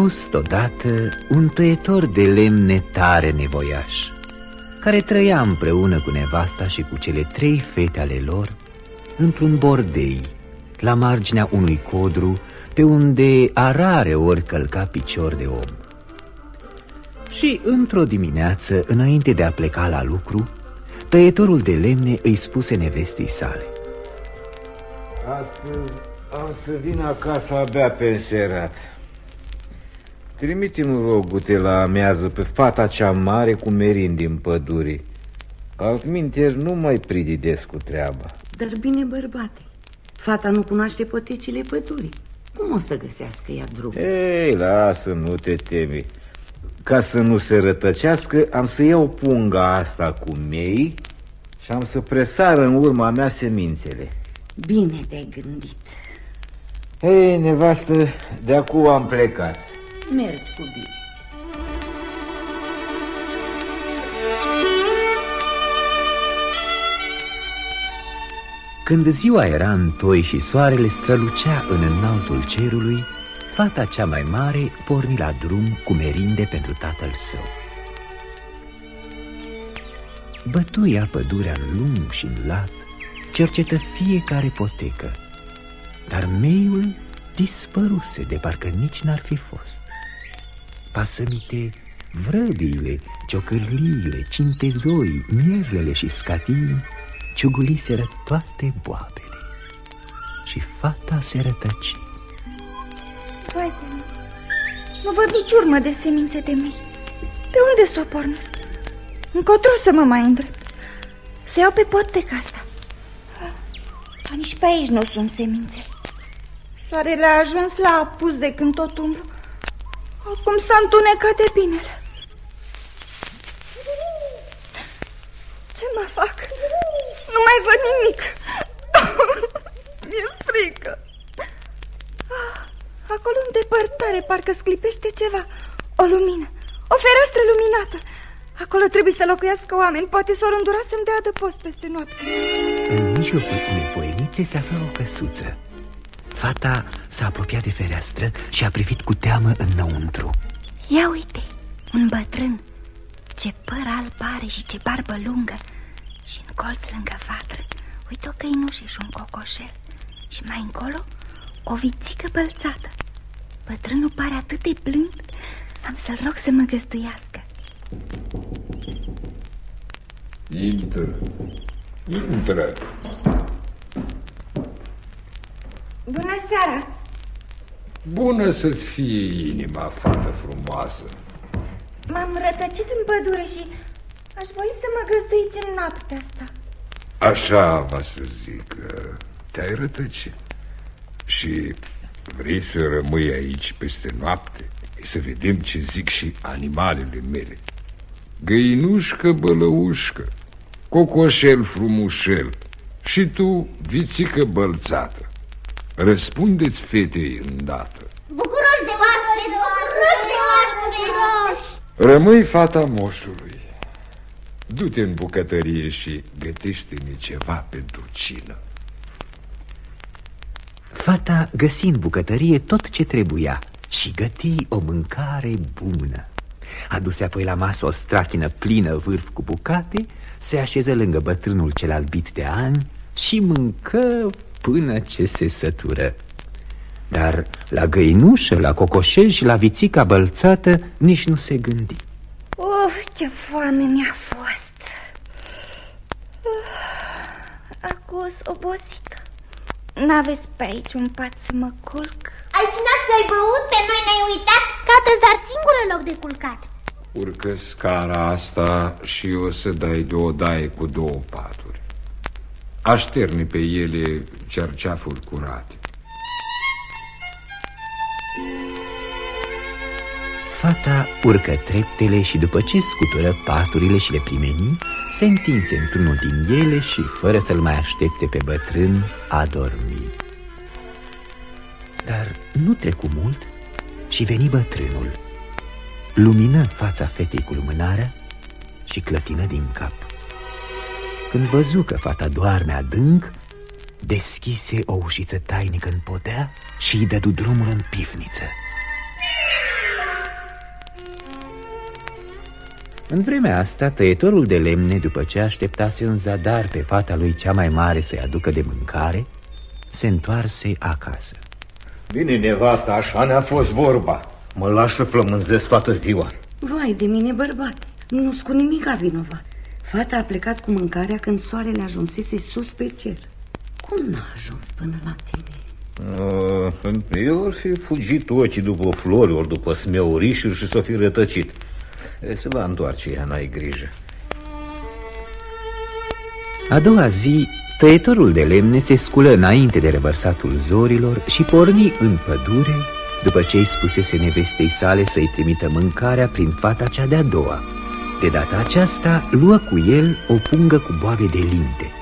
fost odată un tăietor de lemne tare nevoiaș Care trăia împreună cu nevasta și cu cele trei fete ale lor Într-un bordei, la marginea unui codru Pe unde a rare ori călca picior de om. Și într-o dimineață, înainte de a pleca la lucru Tăietorul de lemne îi spuse nevestei sale. Astăzi am să vin acasă abia pe înserat Trimite-mi rogute la amează pe fata cea mare cu merin din pădure. Altminteri nu mai prididesc cu treaba. Dar bine, bărbate, fata nu cunoaște potecile pădurii. Cum o să găsească ea drum? Ei, lasă, nu te temi Ca să nu se rătăcească, am să iau punga asta cu mei Și am să presar în urma mea semințele. Bine te-ai gândit. Ei, nevastă, de acum am plecat Mergi cu bine. Când ziua era întoi și soarele strălucea în înaltul cerului Fata cea mai mare porni la drum cu merinde pentru tatăl său. Bătuia pădurea în lung și în lat Cercetă fiecare potecă Dar meiul dispăruse de parcă nici n-ar fi fost Pasămite, vrăbiile, ciocârliile, cintezoi, mierlele și scatii Ciuguliseră toate boabele Și fata se rătăci. Vai de mine, nu văd nici urmă de semințe de mei. Pe unde să o pornesc? Încotro să mă mai îndrept? Să iau pe poteca asta Dar nici pe aici nu sunt semințe Soarele a ajuns la apus de când tot umblu Acum s-a întunecat de binele Ce mă fac? Nu mai văd nimic. Mi-e frică. Acolo în depărtare parcă sclipește ceva. O lumină, o fereastră luminată. Acolo trebuie să locuiască oameni. Poate s-o rândura să-mi dea adăpost peste noapte. În mijlocul unei poienițe se afla o căsuță Fata s-a apropiat de fereastră și a privit cu teamă înăuntru. Ia uite, un bătrân Ce păr alb are și ce barbă lungă Și în colț lângă vatră Uite o căinușă și un cocoșel. Și mai încolo o vițică bălțată. Bătrânul pare atât de blând Am să-l rog să mă găstuiască. Intră, intră Bună seara! Bună să-ți fie inima, fată frumoasă. M-am rătăcit în pădure și aș voi să mă găzduiți în noaptea asta. Așa va să zic, te-ai rătăcit. Și vrei să rămâi aici peste noapte Să vedem ce zic și animalele mele. Găinușcă, bălăușcă, cocoșel frumușel Și tu, vițică bălțată Răspundeți fetei îndată. Bucuroși de oaspete, bucuroși de oaspete Rămâi fata moșului. Du-te în bucătărie și gătește-ne ceva pentru cină. Fata găsi în bucătărie tot ce trebuia și găti o mâncare bună. Aduse apoi la masă o strachină plină vârf cu bucate Se așeză lângă bătrânul cel albit de ani Și mâncă până ce se sătură. Dar la găinușă, la cocoșel și la vițica bălțată nici nu se gândi. Uh, ce foame mi-a fost. Uh, Acum obosită N-aveți pe aici un pat să mă culc? Ai cinat și ai băut, pe noi ne-ai uitat? Cată-ți dar singură loc de culcat. Urcă scara asta și o să dai de o daie cu două paturi Așterne pe ele cerceafuri curate. Fata urcă treptele și după ce scutură paturile și le primeni Se întinse într-unul din ele și, fără să-l mai aștepte pe bătrân, a dormit. Dar nu trecu mult și veni bătrânul. Lumină fața fetei cu lumânarea și clătină din cap când văzu că fata doarme adânc Deschise o ușiță tainică în podea și îi dădu drumul în pivniță În vremea asta, tăietorul de lemne, după ce așteptase în zadar pe fata lui cea mai mare să-i aducă de mâncare, se întoarse acasă. Bine, nevasta, așa ne-a fost vorba. Mă lași să flămânzesc toată ziua. Vai de mine, bărbat, nu-s cu nimic vinovat. Fata a plecat cu mâncarea când soarele ajunsese sus pe cer. Cum n-a ajuns până la tine? Uh, eu ar fi fugit ochii după flori, ori după smeurișuri și s-o fi rătăcit. Se va întoarce ea, n-ai grijă. A doua zi, tăietorul de lemne se sculă înainte de revărsatul zorilor și porni în pădure după ce îi spusese nevestei sale să-i trimită mâncarea prin fata cea de-a doua. De data aceasta luă cu el o pungă cu boabe de linte.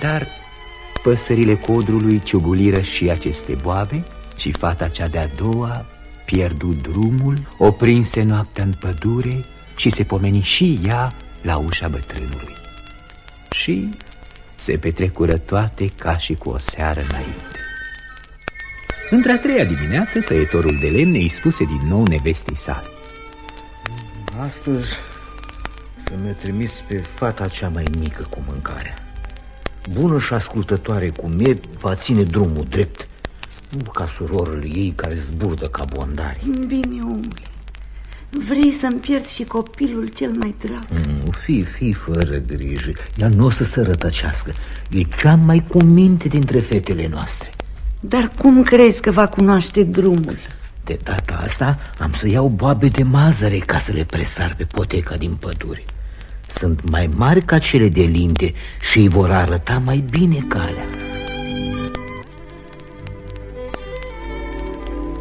Dar păsările codrului ciuguliră și aceste boabe și fata cea de-a doua pierdu drumul, oprinse noaptea în pădure și se pomeni și ea la ușa bătrânului. Și se petrecură toate ca și cu o seară înainte. Într-a treia dimineață, tăietorul de lemne îi spuse din nou nevestei sale. Astăzi să mi trimis pe fata cea mai mică cu mâncarea. Bună și ascultătoare cum e, va ține drumul drept, nu ca surorul ei care zburdă ca bondari. Bine, omule, vrei să-mi pierd și copilul cel mai drag? Mm, fi, fi fără grijă, ea nu o să se rătăcească. E cea mai cu minte dintre fetele noastre. Dar cum crezi că va cunoaște drumul? De data asta am să iau boabe de mazăre ca să le presar pe poteca din pădure. Sunt mai mari ca cele de linde și îi vor arăta mai bine calea.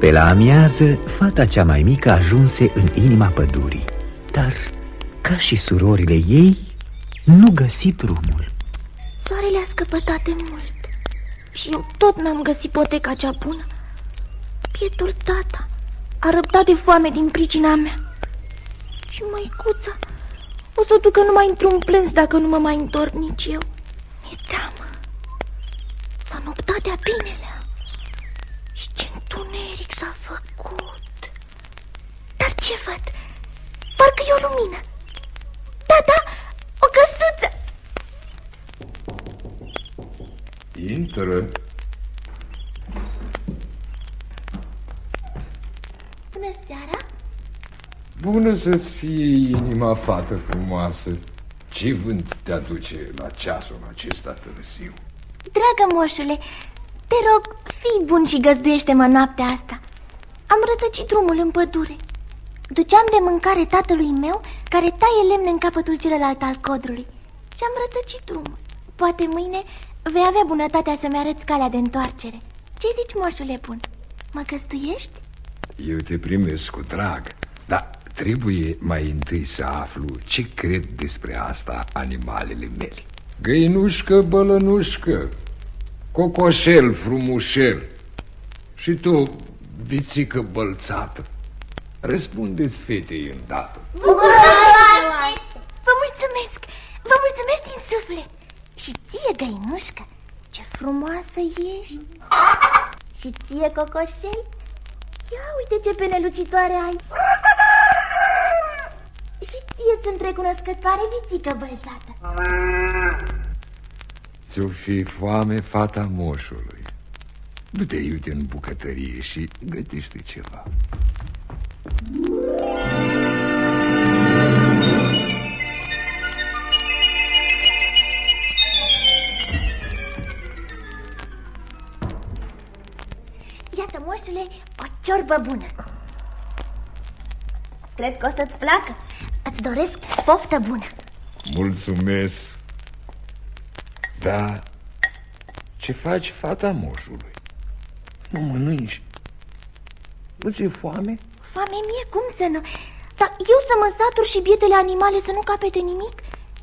Pe la amiază, fata cea mai mică ajunse în inima pădurii Dar, ca și surorile ei, nu găsi drumul Soarele a scăpătat de mult Și eu tot n-am găsit poteca cea bună Pietul tata. A răbdat de foame din pricina mea. Și măicuța o să ducă numai într-un plâns dacă nu mă mai întorc nici eu. Mi-e teamă. S-a noptat de-a binelea. Și ce întuneric s-a făcut. Dar ce văd? Parcă e o lumină. Da, da, o căsuță. Intră Bună seara! Bună să-ți fie inima, fată frumoasă. Ce vânt te aduce la ceasul acesta târziu? Dragă moșule, te rog, fii bun și găzduiește-mă noaptea asta. Am rătăcit drumul în pădure. Duceam de mâncare tatălui meu Care taie lemne în capătul celălalt al codrului. Și am rătăcit drumul. Poate mâine vei avea bunătatea să-mi arăți calea de întoarcere. Ce zici, moșule bun? Mă găzduiești? Eu te primesc cu drag. Dar trebuie mai întâi să aflu ce cred despre asta animalele mele. Găinușcă, bălănușcă, cocoșel frumușel Și tu, vițică bălțată Răspundeți fetei îndată. Vă mulțumesc, vă mulțumesc din suflet! Și ție, găinușcă, ce frumoasă ești! Și ție, cocoșel, ia uite ce pene lucitoare ai. Și ție sunt recunoscătoare, vițică bălțată Ți-o fi foame fata moșului. Du-te iute în bucătărie și gătește ceva. Iată, o ciorbă bună. Cred că o să-ți placă. Îți doresc poftă bună. Mulțumesc. Da, ce faci fata moșului? Nu mănânci. Nu ți-e foame? Foame mie, cum să nu? Dar eu să mă satur și bietele animale să nu capete nimic?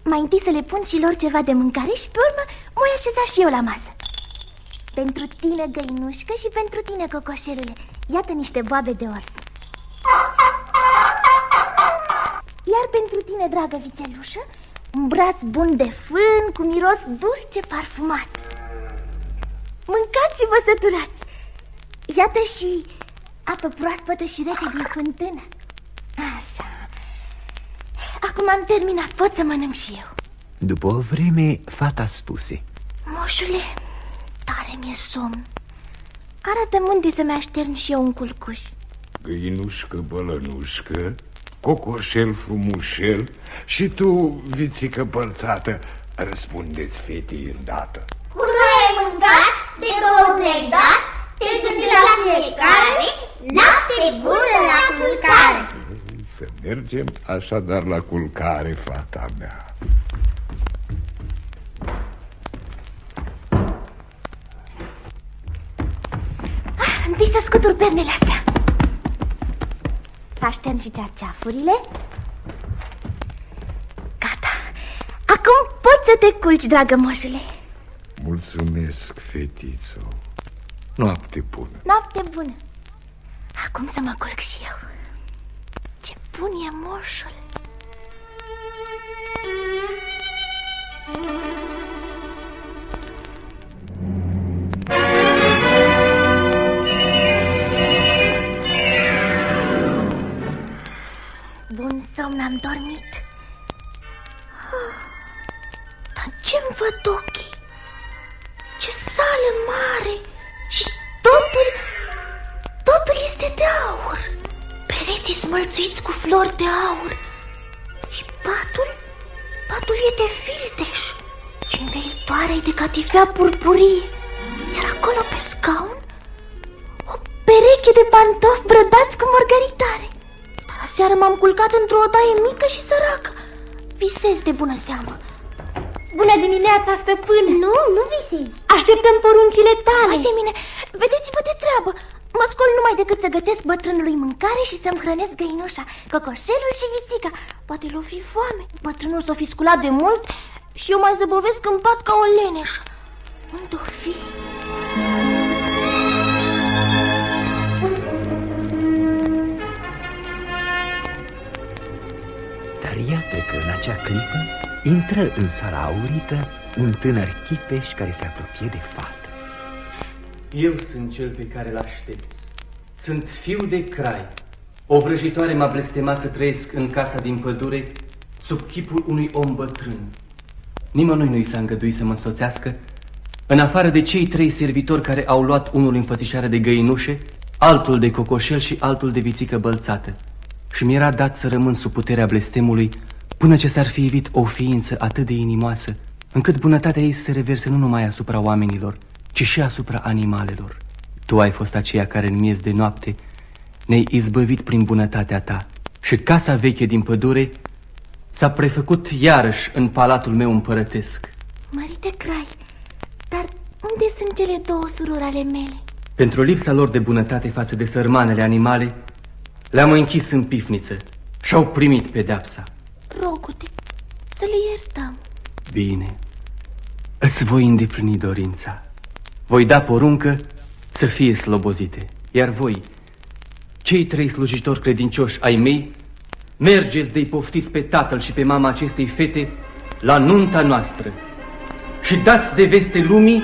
Mai întâi să le pun și lor ceva de mâncare și pe urmă mă voi așeza și eu la masă. Pentru tine, găinușcă, și pentru tine, cocoșelule Iată niște boabe de ors Iar pentru tine, dragă vițelușă, un braț bun de fân cu miros dulce parfumat. Mâncați și vă săturați! Iată și apă proaspătă și rece din fântână. Așa. Acum am terminat, pot să mănânc și eu. După o vreme, fata spuse. Moșule, tare mi-e somn Arată-mi unde să-mi aștern și eu un culcuș. Găinușcă, bălănușcă, cocoșel frumușel Și tu, vițică bălțată, răspundeți fetei îndată. Cu noi ai mâncat, de două trei dat, te gândi la fiecare, noapte bună la culcare. Să mergem așadar la culcare, fata mea ah, Întâi să scutur pernele astea. Să aștern și cearceafurile. Gata. Acum poți să te culci, dragă moșule. Mulțumesc, fetițo Noapte bună. Noapte bună. Acum să mă culc și eu. Ce bun e moșul. Bun somn am dormit. Ah, Dar ce-mi văd ochii? Ce sală mare Și totul, totul este de aur. Pereții smălțuiți cu flori de aur Și patul, patul e de fildeș Și înveitoarea e de catifea purpurie. Iar acolo pe scaun O pereche de pantofi brădați cu mărgăritare Dar aseară m-am culcat într-o odaie mică și săracă Visez de bună seamă Bună dimineața, stăpân! Nu, nu visezi. Așteptăm poruncile tale. Hai de mine, vedeți-vă de treabă. Mă scol numai decât să gătesc bătrânului mâncare și să-mi hrănesc găinușa, cocoșelul și vițica. Poate l-o fi foame. Bătrânul s-o fi sculat de mult și eu mai zăbovesc în pat ca o leneșă. Unde-o fi? Că în acea clipă intră în sala aurită un tânăr chipeș care se apropie de fată. Eu sunt cel pe care l-aștepți. Sunt fiu de crai. O vrăjitoare m-a blestemat să trăiesc în casa din pădure sub chipul unui om bătrân. Nimănui nu i s-a îngăduit să mă însoțească, în afară de cei trei servitori care au luat unul înfățișare de găinușe, altul de cocoșel și altul de vițică bălțată. Și mi-era dat să rămân sub puterea blestemului până ce s-ar fi evit o ființă atât de inimoasă, încât bunătatea ei să se reverse nu numai asupra oamenilor, ci și asupra animalelor. Tu ai fost aceea care în miez de noapte ne-ai izbăvit prin bunătatea ta și casa veche din pădure s-a prefăcut iarăși în palatul meu împărătesc. Mărite Crai, dar unde sunt cele două surori ale mele? Pentru lipsa lor de bunătate față de sărmanele animale, le-am închis în pifniță și au primit pedepsa. Rogu-te să le iertăm. Bine, îți voi îndeplini dorința. Voi da poruncă să fie slobozite, iar voi, cei trei slujitori credincioși ai mei, mergeți de-i poftiți pe tatăl și pe mama acestei fete la nunta noastră și dați de veste lumii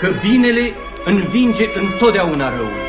că binele învinge întotdeauna răul.